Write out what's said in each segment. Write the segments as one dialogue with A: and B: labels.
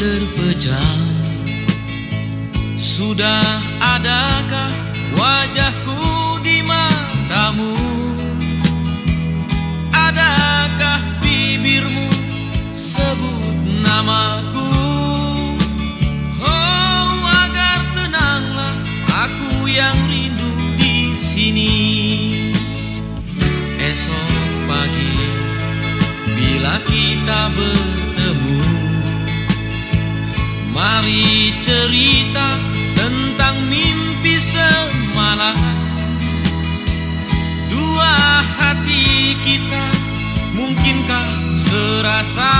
A: terpejam. Sudah adakah wajahku di matamu? Adakah bibirmu sebut namaku? Oh agar tenanglah aku yang rindu di sini. Esok pagi bila kita ber Mari cerita tentang mimpi semalam. Dua hati kita mungkinkah serasa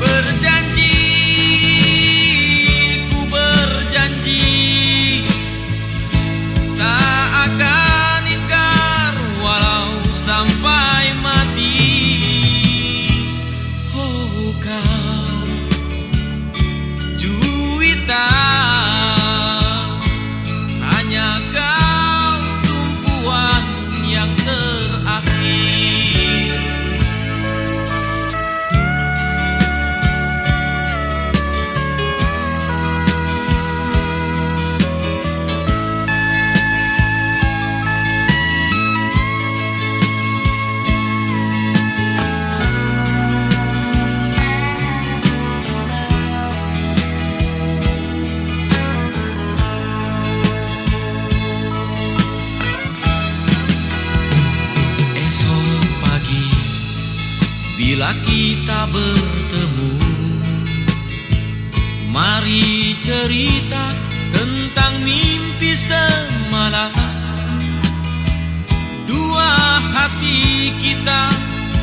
A: Berjanji, ku berjanji Bila kita bertemu Mari cerita tentang mimpi semalam. Dua hati kita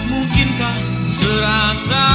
A: mungkinkah serasa